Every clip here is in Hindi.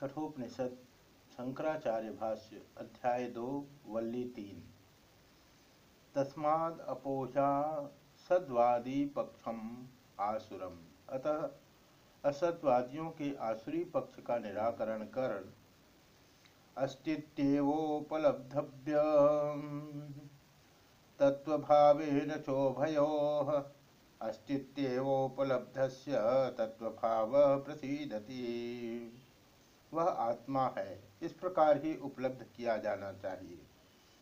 कठोपनिषद, शंकराचार्य भाष्य, अध्याय दो, वल्ली तीन। तस्माद अपोषा सद्वादी पक्षम आसुरम। अतः असत्वादियों के आसुरी पक्ष का निराकरण कर अस्तित्वोपलब्धव्य तत्वभावेन चोभयो अस्तित्वोपलब्धस्य तत्वभाव प्रसिदति। वह आत्मा है। इस प्रकार ही उपलब्ध किया जाना चाहिए,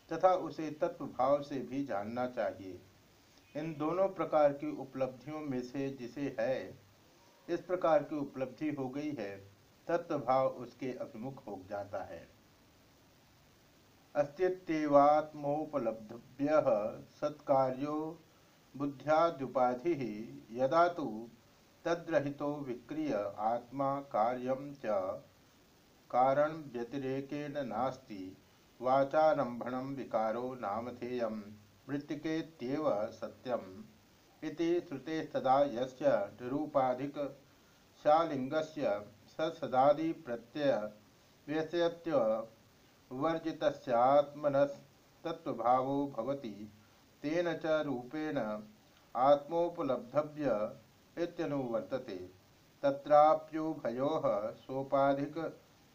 तथा उसे तत्व भाव से भी जानना चाहिए। इन दोनों प्रकार की उपलब्धियों में से जिसे है, इस प्रकार की उपलब्धि हो गई है तत्व भाव उसके अभिमुख हो जाता है। अस्तित्वात्मोपलब्धव्य सत्कार्यो बुद्ध्यादुपाधि यदा तो तद्रहितो विक्रिय आत्मा कार्यम च कारण व्यतिरेकेन नास्ति। वाचारंभण विकारो नामधेय मृत्तिकेत्येव सत्यम। इति श्रुते सदा यस्य निरूपाधिक शालिंगस्य सदादि प्रत्यय व्यस्यत्य वर्जितस्यात्मनस्तत्वभावो भवति। तेन च रूपेण आत्मोपलब्धव्य सोपाधिक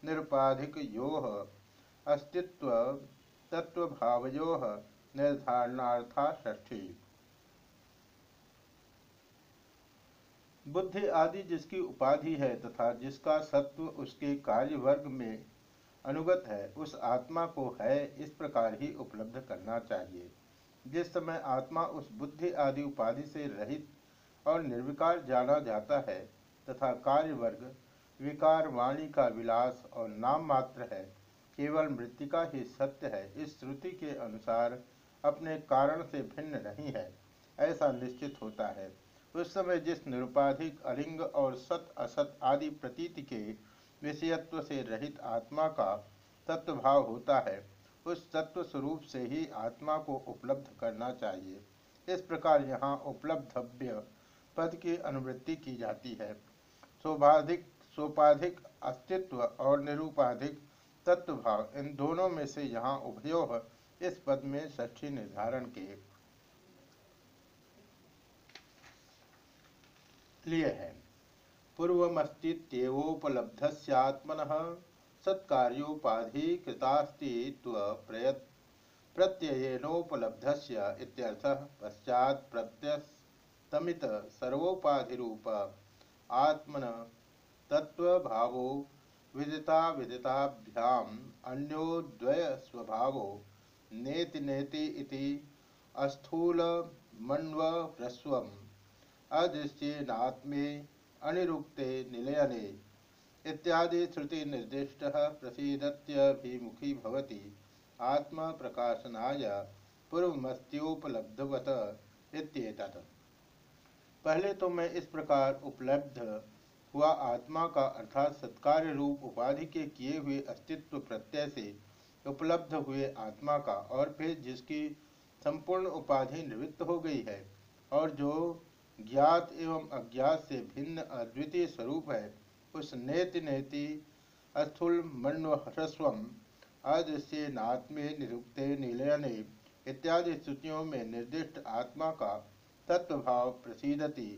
निरुपाधिक योः अस्तित्व तत्वभावयोः निर्धारणार्था षष्ठी। बुद्धि आदि जिसकी उपाधि है तथा जिसका सत्व उसके कार्य वर्ग में अनुगत है, उस आत्मा को है, इस प्रकार ही उपलब्ध करना चाहिए। जिस समय आत्मा उस बुद्धि आदि उपाधि से रहित और निर्विकार जाना जाता है तथा कार्य वर्ग विकार वाणी का विलास और नाम मात्र है, केवल मृतिका ही सत्य है। इस श्रुति के अनुसार अपने कारण से भिन्न नहीं है, ऐसा निश्चित होता है। उस समय जिस निरुपाधिक, अलिंग और सत, असत आदि प्रतीति के विषयत्व से रहित आत्मा का तत्व भाव होता है, उस तत्व स्वरूप से ही आत्मा को उपलब्ध करना चाहिए। इस प्रकार यहाँ उपलब्धव्य पद की अनुवृत्ति की जाती है। सोपाधिक सोपाधिक, अस्तित्व और निरूपाधिक तत्व भाव इन दोनों में से यहाँ उभयो इस पद में ष्ठी निर्धारण के लिए है। पूर्वमस्तित्वोपलब्धस्यात्मन सत्कार्योपाधिकृतास्तित्व प्रयत् प्रत्ययनोपलब्धस्य इत्यर्थः पश्चात् प्रत्यस्तमित सर्वोपाधिरूप आत्मन तत्वभावो विदिता विदिताभ्याम अन्योद्वय स्वभावो नेति नेति इति अस्थूल मण्व ह्रस्वम् अदृश्येनात्मे अनिरुक्ते निलयने इत्यादि श्रुति निर्दिष्ट प्रसीदत्यभिमुखी भवति। आत्म प्रकाशनाय पूर्वमस्त्योपलब्धवत पहले तो मैं इस प्रकार उपलब्ध हुआ आत्मा का अर्थात सत्कार्य रूप उपाधि के किए हुए अस्तित्व प्रत्यय से उपलब्ध हुए आत्मा का और फिर जिसकी संपूर्ण उपाधि निवृत्त हो गई है और जो ज्ञात एवं अज्ञात से भिन्न अद्वितीय स्वरूप है, उस नेति नेति अस्थूल मण्वह्रस्व अदृश्य नात्मे निरुक्ते निलयने इत्यादि स्तुतियों में निर्दिष्ट आत्मा का तत्वभाव प्रसिदति।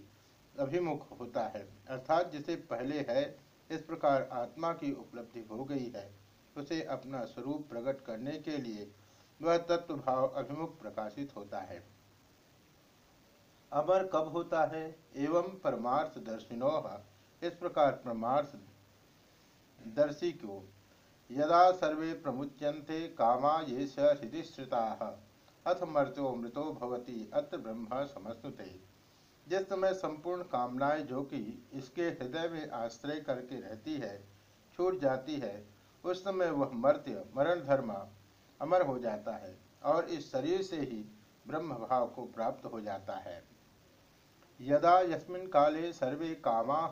अभिमुख होता है। अर्थात जिसे पहले है, इस प्रकार आत्मा की उपलब्धि हो गई है। उसे अपना स्वरूप प्रकट करने के लिए वह तत्व भाव अभिमुख प्रकाशित होता है। अमर कब होता है? एवं परमार्थ दर्शिनो। इस प्रकार परमार्थ दर्शी को यदा सर्वे प्रमुच्यन्ते कामा ये हृदय अथ मर्तो मृतो भवति, अत्र ब्रह्म समस्तुते। जिस समय संपूर्ण कामनाएँ जो कि इसके हृदय में आश्रय करके रहती है, छूट जाती है, उस समय वह मर्त्य, मरण धर्म अमर हो जाता है और इस शरीर से ही ब्रह्म भाव को प्राप्त हो जाता है। यदा यस्मिन् काले सर्वे कामाः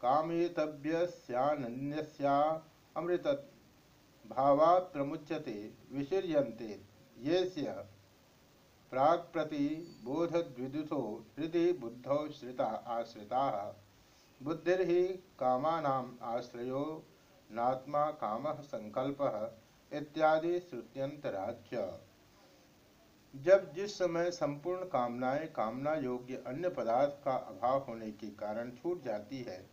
कामेतव्यस्यानन्यस्यामृत भावात् प्रमुच्यते, विशीर्यन्ते येस्य प्राक्प्रतिबोधद्विदुषो हृदि बुद्धौ श्रिता आश्रिताः। बुद्धिर्हि कामानाम् आश्रयो, नात्मा काम संकल्प इत्यादि श्रुत्यंतराच्य जब जिस समय संपूर्ण कामनाएँ कामना योग्य अन्य पदार्थ का अभाव होने के कारण छूट जाती है,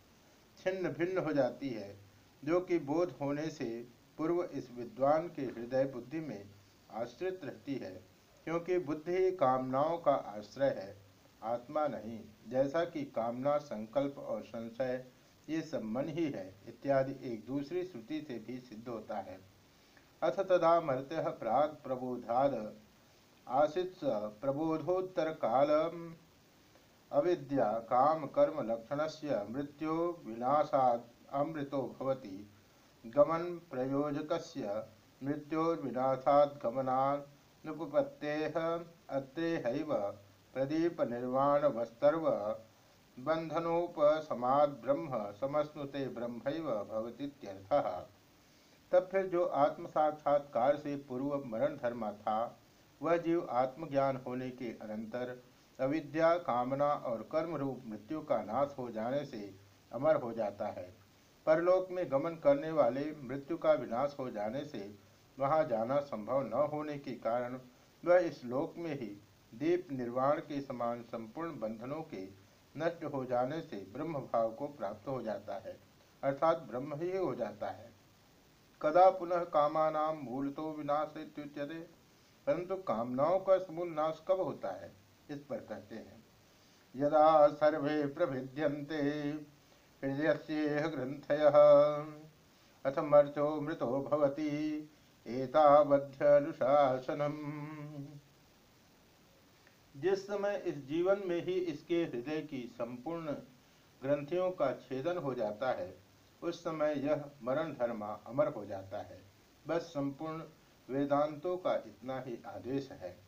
छिन्न भिन्न हो जाती है, जो कि बोध होने से पूर्व इस विद्वान के हृदय बुद्धि में आश्रित रहती है क्योंकि बुद्धि कामनाओं का आश्रय है, आत्मा नहीं, जैसा कि कामना, संकल्प और संशय, ये सब मन ही है, इत्यादि एक दूसरी श्रुति से भी सिद्ध होता है। अथ तदा मर्त्य प्राग प्रबोधाद, आसित प्रबोधोत्तर काल अविद्या काम कर्म लक्षण से मृत्यो विनाशाद अमृतो भवति, गमन प्रयोजक मृत्योर्विनाशाद गमनानुपत्तेः अत्रेहैव प्रदीप निर्वाण वस्तर्व बंधनोपसमाद ब्रह्म समस्नुते ब्रह्म भवतीत्यर्थः। तब फिर जो आत्म साक्षात्कार से पूर्व मरण धर्मा था, वह जीव आत्मज्ञान होने के अनंतर अविद्या, कामना और कर्म रूप मृत्यु का नाश हो जाने से अमर हो जाता है। परलोक में गमन करने वाले मृत्यु का विनाश हो जाने से वहाँ जाना संभव न होने के कारण वह इस लोक में ही दीप निर्वाण के समान संपूर्ण बंधनों के नष्ट हो जाने से ब्रह्म भाव को प्राप्त हो जाता है, अर्थात ब्रह्म ही हो जाता है। कदा पुनः कामानाम मूल तो विनाश परंतु कामनाओं का समूल नाश कब होता है, इस पर कहते हैं। यदा सर्वे प्रभिद्यन्ते हृदय ग्रंथय, अथ मर्चो मृतो भवति। एतावध्यनुशासनम जिस समय इस जीवन में ही इसके हृदय की संपूर्ण ग्रंथियों का छेदन हो जाता है, उस समय यह मरण धर्मा अमर हो जाता है। बस संपूर्ण वेदांतों का इतना ही आदेश है।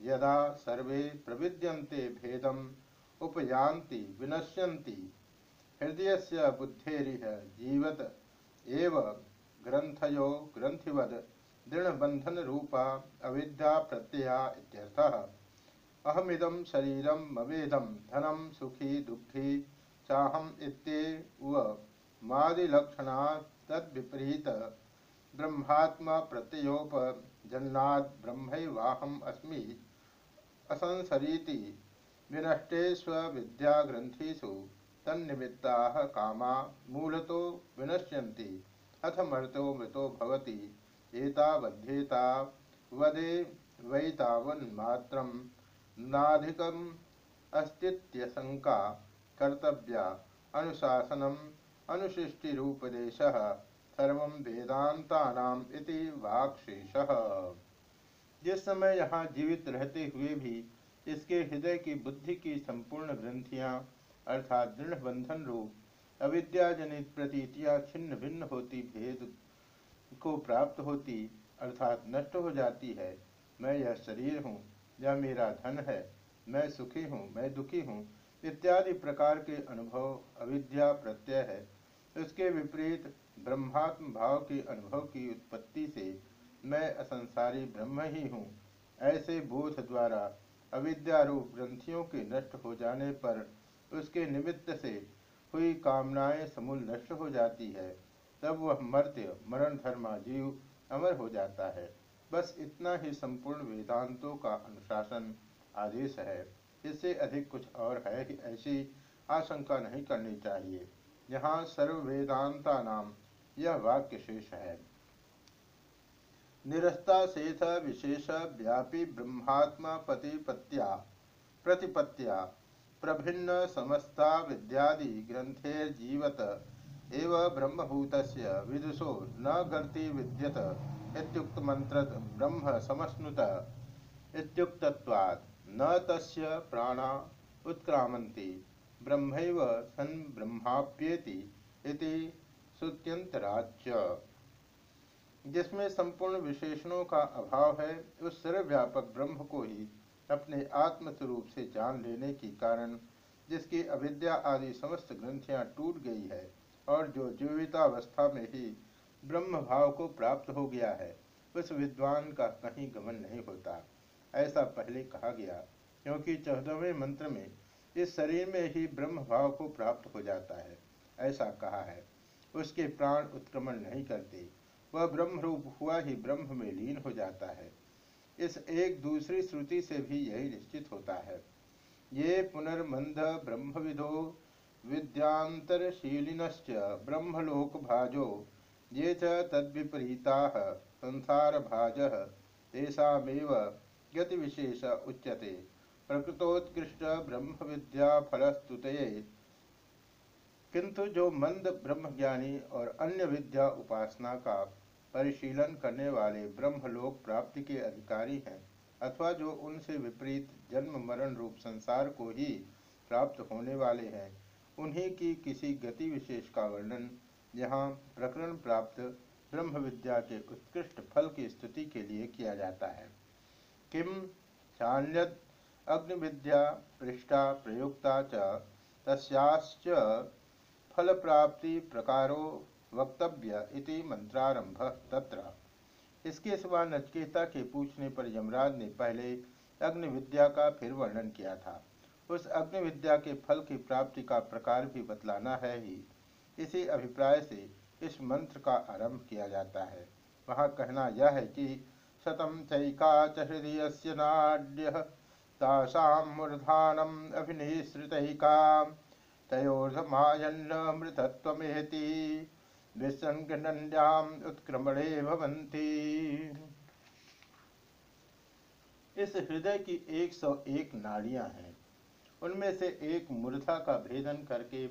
यदा सर्वे प्रविद्यन्ते भेदम उपयांति विनश्यन्ति। हृदय से बुद्धेरिह जीवत एव ग्रंथयो ग्रंथिवद दृढ़बंधन रूपा अविद्या प्रत्यया इत्यर्थः। अहमिदं शरीरम मवेदम धनम सुखी दुखी चाहम इत्येव मादिलक्षणा तद्विपरीत। ब्रह्मात्मा प्रत्ययोपजन्नाद ब्रह्मवाहम अस्मि। असंसरीति विनष्टेष्व विद्याग्रंथिषु तन्निमित्ता कामा मूलतो विनश्यन्ति। अथ मर्तो मृतो भवति। एतावध्येता वदे वैतावन्मात्रं नाधिकम् कर्तव्या अनुशासनम् अनुशिष्टिरूपदेशः वेदांतानाम इति वाक्शेष। जिस समय यहाँ जीवित रहते हुए भी इसके हृदय की बुद्धि की संपूर्ण ग्रंथियाँ अर्थात दृढ़ बंधन रूप अविद्याजनित प्रतीतियाँ छिन्न भिन्न होती भेद को प्राप्त होती, अर्थात नष्ट हो जाती है। मैं यह शरीर हूँ, यह मेरा धन है, मैं सुखी हूँ, मैं दुखी हूँ, इत्यादि प्रकार के अनुभव अविद्या प्रत्यय है। उसके विपरीत ब्रह्मात्म भाव के अनुभव की उत्पत्ति से मैं असंसारी ब्रह्म ही हूँ। ऐसे बोध द्वारा अविद्यारूप ग्रंथियों के नष्ट हो जाने पर उसके निमित्त से हुई कामनाएँ समूल नष्ट हो जाती है, तब वह मर्त्य, मरण धर्मा जीव अमर हो जाता है। बस इतना ही संपूर्ण वेदांतों का अनुशासन आदेश है। इससे अधिक कुछ और है ही ऐसी आशंका नहीं करनी चाहिए। यहाँ सर्व वेदांता नाम यह वाक्य शेष है। निरस्ता शेष विशेष व्यापी ब्रह्मात्मा पतिपत्या प्रतिपत्या प्रभिन्न समस्ता विद्यादि ग्रंथेर जीवत, एव ब्रह्मभूत विदुषो न गर्ति विद्यत इत्युक्त मंत्र ब्रह्म समस्नुत। इत्युक्तत्वात् न तस्य प्राणा उत्क्रामन्ति, ब्रह्मैव सन् ब्रह्माप्येति इति श्रुत्यंतराच्य जिसमें संपूर्ण विशेषणों का अभाव है, उस सर्वव्यापक ब्रह्म को ही अपने आत्म स्वरूप से जान लेने के कारण जिसकी अविद्या आदि समस्त ग्रंथियाँ टूट गई है और जो जीवितावस्था में ही ब्रह्म भाव को प्राप्त हो गया है, उस विद्वान का कहीं गमन नहीं होता। ऐसा पहले कहा गया, क्योंकि चौदहवें मंत्र में इस शरीर में ही ब्रह्म भाव को प्राप्त हो जाता है। ऐसा कहा है, उसके प्राण उत्क्रमण नहीं करते, वह ब्रह्म रूप हुआ ही ब्रह्म में लीन हो जाता है। इस एक दूसरी श्रुति से भी यही निश्चित होता है। ये पुनर्मंद ब्रह्मविदो विद्यांतरशीलिनश्च ब्रह्मलोक भाजो ये च तद्विपरीता संसार भाज तेषामेव गतिविशेष उच्यते। प्रकृतोत्कृष्ट ब्रह्म विद्या फलस्तुत किंतु जो मंद ब्रह्मज्ञानी और अन्य विद्या उपासना का परिशीलन करने वाले ब्रह्मलोक प्राप्ति के अधिकारी हैं, अथवा जो उनसे विपरीत जन्म मरण रूप संसार को ही प्राप्त होने वाले हैं, उन्हीं की किसी गति विशेष का वर्णन, यहाँ प्रकरण प्राप्त ब्रह्म विद्या के उत्कृष्ट फल की स्तुति के लिए किया जाता है। किम चान्यद अग्नि विद्या पृष्ठा प्रयुक्ता च, तस्याश्च फल प्राप्ति प्रकारो वक्तव्य इति मंत्रारंभ तत्र। इसके सिवा नचकेता के पूछने पर यमराज ने पहले अग्नि विद्या का फिर वर्णन किया था। उस अग्नि विद्या के फल की प्राप्ति का प्रकार भी बतलाना है ही। इसी अभिप्राय से इस मंत्र का आरंभ किया जाता है। वहाँ कहना यह है कि शतम चैका च हृदय से नाड्य मूर्धानम अभिनिश्रितैका तयोर्धमायन्नमृतत्वमेति उत्क्रमणे भवन्ति। इस हृदय की 101 नाड़ियाँ हैं। उनमें से एक मूर्धा का भेदन करके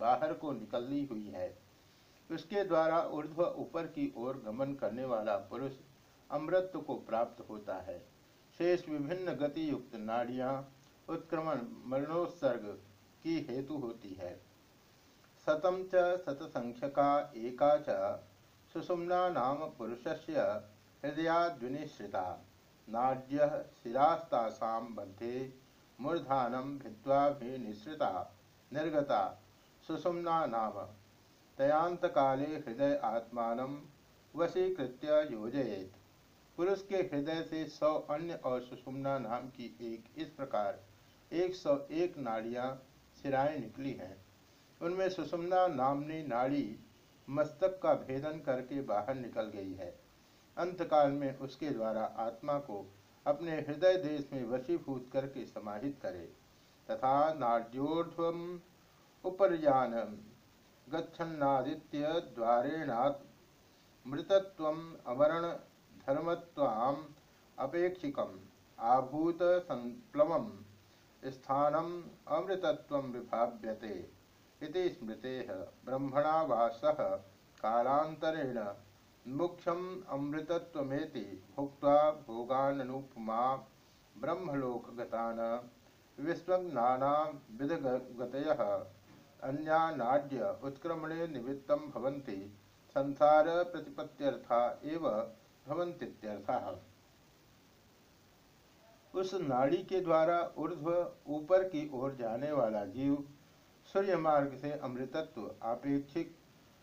बाहर को निकली हुई है। उसके द्वारा ऊर्ध्व ऊपर की ओर गमन करने वाला पुरुष अमृत को प्राप्त होता है। शेष विभिन्न गति युक्त नाड़ियाँ उत्क्रमण मरणोत्सर्ग की हेतु होती है। शतम च शतसंख्यका एका च सुषुम्ना नाम पुरुषस्य हृदयाद्विनिश्रिता। नाड्य शिरास्तासां मध्ये मूर्धानं निर्गता सुषुम्ना नाम। तयांतकाले हृदय आत्मान वशीकृत्य योजयेत। पुरुष के हृदय से सौ अन्य और सुषुम्ना नाम की एक इस प्रकार एक सौ एक नाड़ियाँ सिराएँ निकली हैं। उनमें सुषुम्ना नामनी नाड़ी मस्तक का भेदन करके बाहर निकल गई है। अंतकाल में उसके द्वारा आत्मा को अपने हृदय देश में वशीभूत करके समाहित करे। तथा नाड्योर्ध्वम उपरजान गच्छन्नादित्य मृतत्वम अवरण धर्मत्वाम अपेक्षिकम आभूत संप्लवम स्थानम अमृतत्व विभाव्यते। स्मृते ब्रह्मणा वा कालांतरेण मुख्यम अमृतत्वमेति भुक्त्वा भोगानुपमा ब्रह्मलोकगतान विश्वज्ञाना विधगतयः उत्क्रमणे निमित्तं भवन्ति संसार प्रतिपत्त्यर्था एव उस नाड़ी के द्वारा ऊर्ध्व ऊपर की ओर जाने वाला जीव सूर्य मार्ग से अमृतत्व, आपेक्षिक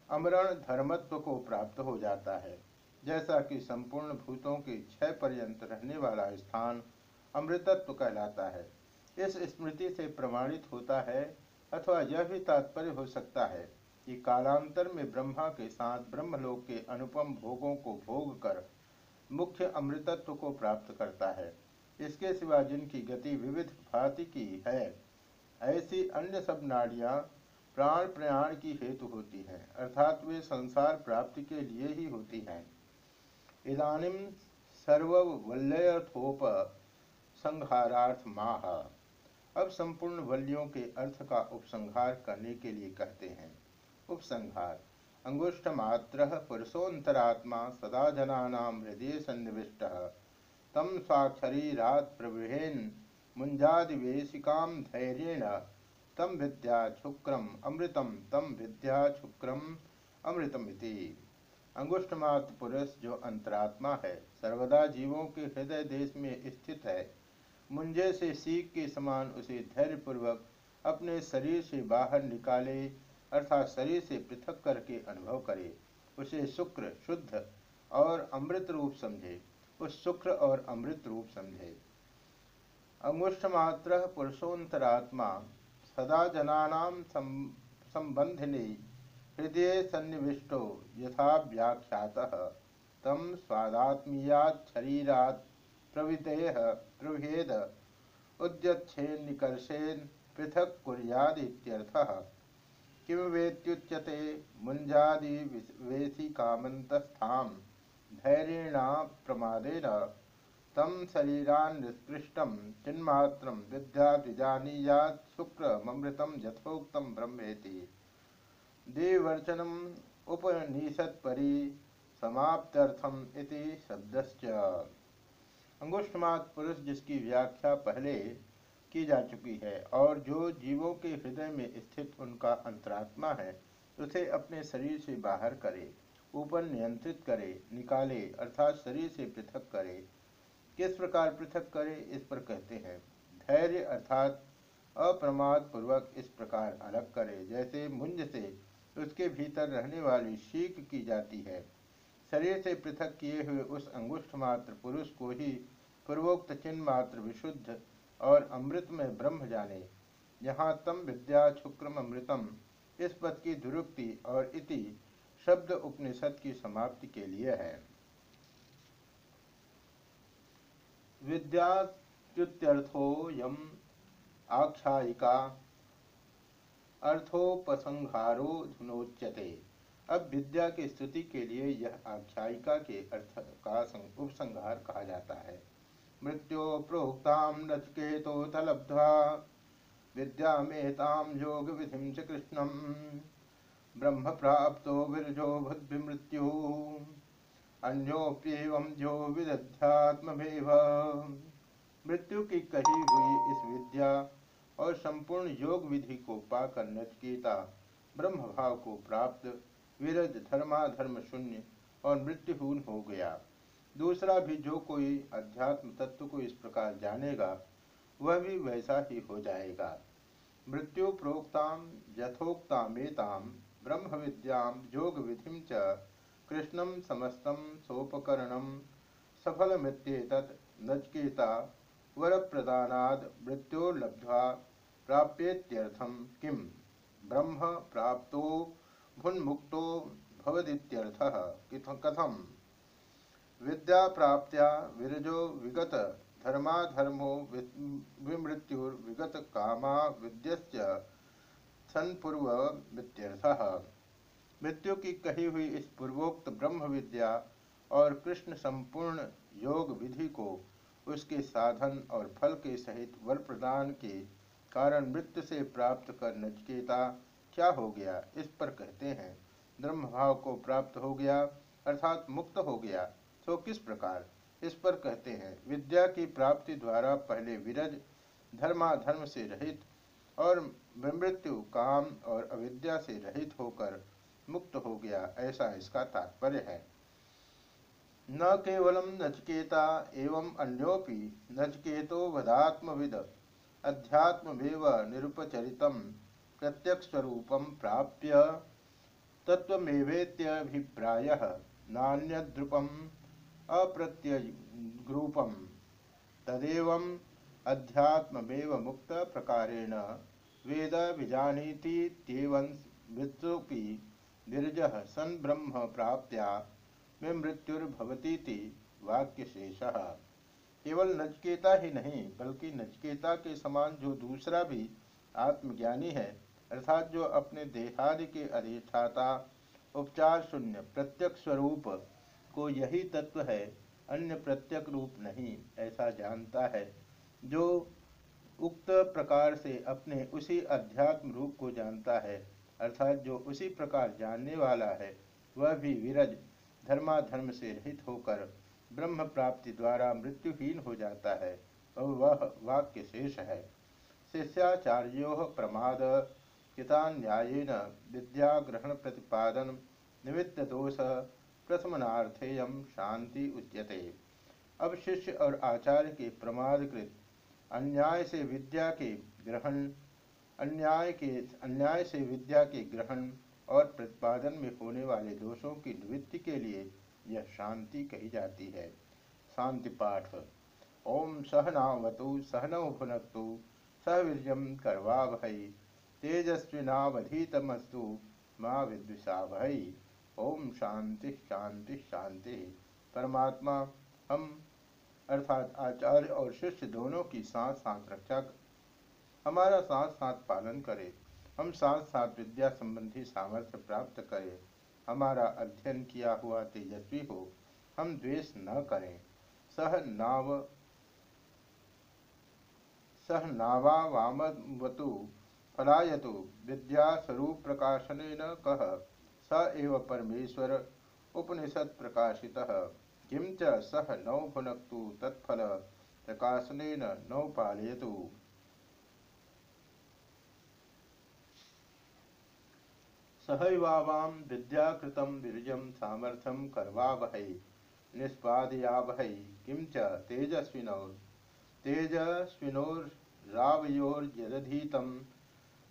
अमरण धर्मत्व को प्राप्त हो जाता है। जैसा कि संपूर्ण भूतों के क्षय पर्यंत रहने वाला स्थान अमृतत्व कहलाता है। इस स्मृति से प्रमाणित होता है अथवा यह भी तात्पर्य हो सकता है कि कालांतर में ब्रह्मा के साथ ब्रह्मलोक के अनुपम भोगों को भोग कर मुख्य अमृतत्व को प्राप्त करता है। इसके सिवा जिनकी गति विविध भांति की है ऐसी अन्य सब नाड़ियाँ प्राण प्रयाण की हेतु होती हैं, अर्थात वे संसार प्राप्ति के लिए ही होती हैं। इदानिम सर्ववल्लयथोप संहारार्थ माह अब संपूर्ण वल्लियों के अर्थ का उपसंहार करने के लिए कहते हैं। उपसंहार। अंगुष्ठ मात्र पुरुषोत्तरात्मा सदा जना हृदय सन्निविष्ट तम स्वाक्षरीरात मुंजादिवेशिकां धैर्येण तम विद्या शुक्रम अमृतम तम विद्या शुक्रम अमृतमिति अंगुष्ठमात्र पुरुष जो अंतरात्मा है, सर्वदा जीवों के हृदय देश में स्थित है। मुंजे से सीख के समान उसे धैर्यपूर्वक अपने शरीर से बाहर निकाले, अर्थात शरीर से पृथक करके अनुभव करे। उसे शुक्र शुद्ध और अमृत रूप समझे। उस शुक्र और अमृत रूप समझे। अंगुष्ठमात्र पुरुषोत्तरात्मा, सदा जनानाम संबंधिनी हृदय सन्निविष्टो यथा व्याख्यातः। तम स्वादात्मीयात् शरीरात् प्रविदेह प्रभेद उद्यच्छेन निकर्षेन, पृथक कुर्यादित्यर्थः। किम वेत्युच्यते मुंजादि वेशिकामन्तस्थां धैर्येणा प्रमादेन तम शरीरान् निष्कृष्टं चिन्मात्रं विद्याद्विजानीयात् शुक्रममृतं यथोक्तं ब्रह्मेति। देवर्चनम् उपनिषत्परि समाप्त्यर्थम इति शब्दश्च। अंगुष्ठमात पुरुष जिसकी व्याख्या पहले की जा चुकी है और जो जीवों के हृदय में स्थित उनका अंतरात्मा है, उसे अपने शरीर से बाहर करे, ऊपर नियंत्रित करे, निकाले, अर्थात शरीर से पृथक करे किस प्रकार पृथक करे, इस पर कहते हैं, धैर्य अर्थात अप्रमाद पूर्वक इस प्रकार अलग करे, जैसे मुंज से उसके भीतर रहने वाली शीख की जाती है। शरीर से पृथक किए हुए उस अंगुष्ठ मात्र पुरुष को ही पूर्वोक्त चिन्ह मात्र विशुद्ध और अमृत में ब्रह्म जाने। यहाँ तम विद्या शुक्रम अमृतम, इस पद की दुरुक्ति और इति शब्द उपनिषद की समाप्ति के लिए है। विद्यात्युत्यर्थो यम आख्यायिका अर्थोपसंहारो धुनोच्यते। अब विद्या की स्तुति के लिए यह आख्यायिका के अर्थ का उपसंहार कहा जाता है। मृत्यो प्रोक्तां नचकेतोऽथ लब्ध्वा विद्यामेतां योगविधिं च कृष्णं ब्रह्म प्राप्तो विरजो भुद्भिमृत्युः अन्योप्येवं जो विदध्यात्ममेव मृत्यु की कही हुई इस विद्या और संपूर्ण योग विधि को पाकर नचकेता ब्रह्म भाव को प्राप्त, विरज धर्माधर्म शून्य और मृत्युहून हो गया। दूसरा भी जो कोई अध्यात्म तत्व को इस प्रकार जानेगा, वह भी वैसा ही हो जाएगा। मृत्यु प्रोक्ताम, यथोक्तामेताम ब्रह्म विद्याम योग विधि च कृष्णम समस्तम सोपकरणम सफल मृत्येत नचकेता वर प्रदानाद मृत्यो लब्ध्वा प्राप्येत्यर्थम किम ब्रह्म प्राप्तो भुन्मुक्तो भवदित्यर्थः कथम? विद्या प्राप्त्या विरजो विगत धर्माधर्मो विमृत्युर्विगत कामा विद्यश्च सन्पूर्व मित्यर्थः मृत्यु की कही हुई इस पूर्वोक्त ब्रह्म विद्या और कृष्ण संपूर्ण योग विधि को उसके साधन और फल के सहित वर प्रदान के कारण मृत्यु से प्राप्त कर नचकेता क्या हो गया? इस पर कहते हैं ब्रह्म भाव को प्राप्त हो गया, अर्थात मुक्त हो गया। तो किस प्रकार? इस पर कहते हैं, विद्या की प्राप्ति द्वारा पहले विरज, धर्माधर्म से रहित और मृत्यु काम और अविद्या से रहित होकर मुक्त हो गया, ऐसा इसका तात्पर्य है। न केवलम नचकेता एवं अन्योपि नचकेतो वदात्मविद अध्यात्मेव निरुपचरित प्रत्यक्ष प्राप्य तत्वमेवेत्यभिप्राय नान्यद्रुपम अप्रत्यग्रूपम तदेव अध्यात्मेव मुक्त प्रकारेण वेद विजानीतीवंसोपि निर्ज सन ब्रह्म प्राप्त्या में मृत्युर्भवती वाक्यशेष। केवल नचकेता ही नहीं, बल्कि नचकेता के समान जो दूसरा भी आत्मज्ञानी है, अर्थात जो अपने देहादि के अधिष्ठाता उपचार शून्य प्रत्यक्ष स्वरूप को यही तत्व है, अन्य प्रत्यक रूप नहीं, ऐसा जानता है। जो उक्त प्रकार से अपने उसी अध्यात्म रूप को जानता है अर्थात जो उसी प्रकार जानने वाला है, वह भी विरज धर्माधर्म से रहित होकर ब्रह्म प्राप्ति द्वारा मृत्युहीन हो जाता है। और वह वाक्य शेष है। शिष्याचार्यो प्रमाद न्यायन विद्या ग्रहण प्रतिपादन निमित्त दोष प्रथमनार्थेयम शांति उच्यते। अब शिष्य और आचार्य के प्रमादकृत अन्याय से विद्या के ग्रहण अन्याय के, अन्याय से विद्या के ग्रहण और प्रतिपादन में होने वाले दोषों की निवृत्ति के लिए यह शांति कही जाती है। शांति पाठ। ओम सहनावतु, सहनौ भुनक्तु सहवीर्यम करवा भई तेजस्विनावधीतमस्तु, माँ विद्विषा भई ओम शांति शांति शांति। परमात्मा, हम, अर्थात आचार्य और शिष्य दोनों की साथ साथ रक्षा हमारा साथ साथ पालन करे, हम साथ साथ विद्या संबंधी सामर्थ्य प्राप्त करें, हमारा अध्ययन किया हुआ तेजस्वी हो, हम द्वेष न करें। सह नाव, सह नावा वामवतु फलायतु विद्या स्वरूप प्रकाशन न कह स एव परमेश्वर उपनिषद प्रकाशितः। किं च सह नौ भुनक्तु तत्फल, प्रकाशनेन नौ पालयतु। सहैवावां विद्याकृतं वीर्यं सामर्थ्यं करवावहै निष्पादयावहै। किं च तेजस्विनौ तेजस्विनोर्रावयोर्यदधीतं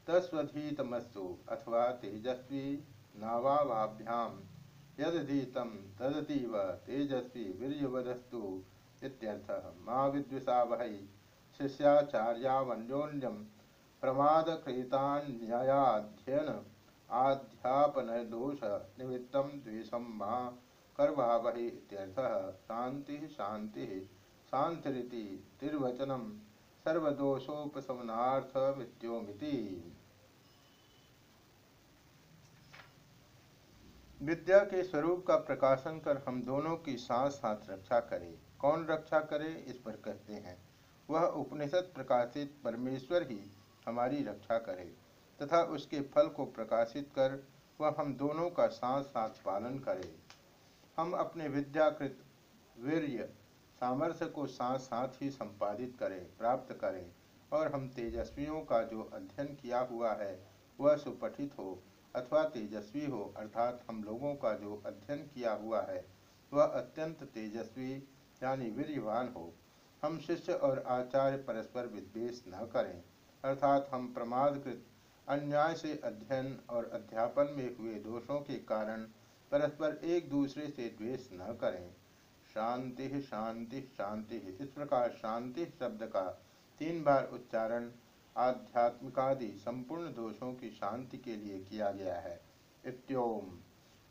तस्वधीतमस्तु अथवा तेजस्वी नावाभ्याम यदधीतम तदतीव तेजस्वी वीर्यवदस्तु इत्यर्थः मा विद्विषा वह शिष्याचार्यावन्योन्यम प्रमादकृतान्यायाध्ययन आध्यापन दोष निमित्तं द्वेषं मा कर्वावहि इत्यर्थः। शान्तिः शान्तिः। शान्तिरिति तिर्वचनं सर्वदोषोपशमनार्थमित्योमिति। विद्या के स्वरूप का प्रकाशन कर हम दोनों की साथ साथ रक्षा करें। कौन रक्षा करे, इस पर कहते हैं। वह उपनिषद प्रकाशित परमेश्वर ही हमारी रक्षा करे। तथा उसके फल को प्रकाशित कर वह हम दोनों का साथ साथ पालन करे। हम अपने विद्याकृत वीर्य सामर्थ्य को साथ साथ ही संपादित करें, प्राप्त करें और हम तेजस्वियों का जो अध्ययन किया हुआ है, वह सुपठित हो अथवा तेजस्वी हो, अर्थात हम लोगों का जो अध्ययन किया हुआ है, वह अत्यंत तेजस्वी यानी वीरवान हो। हम शिष्य और आचार्य परस्पर विद्वेष न करें, अर्थात हम प्रमादकृत अन्याय से अध्ययन और अध्यापन में हुए दोषों के कारण परस्पर एक दूसरे से द्वेष न करें। शांति शांति शांति। इस प्रकार शांति शब्द का तीन बार उच्चारण आध्यात्मिकादि संपूर्ण दोषों की शांति के लिए किया गया है। इत्योम।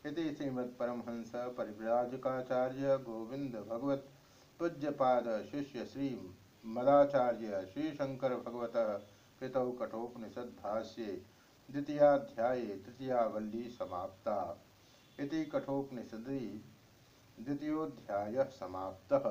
इति श्रीमत्परमहंस परिव्राजकाचार्य गोविंद भगवत पूज्यपाद शिष्य श्री मदाचार्य श्री शंकर भगवत कृतौ कठोपनिषद भाष्ये द्वितीयाध्याये तृतीयावल्ली समाप्ता। इति कठोपनिषदि द्वितीयोध्याय समाप्तः।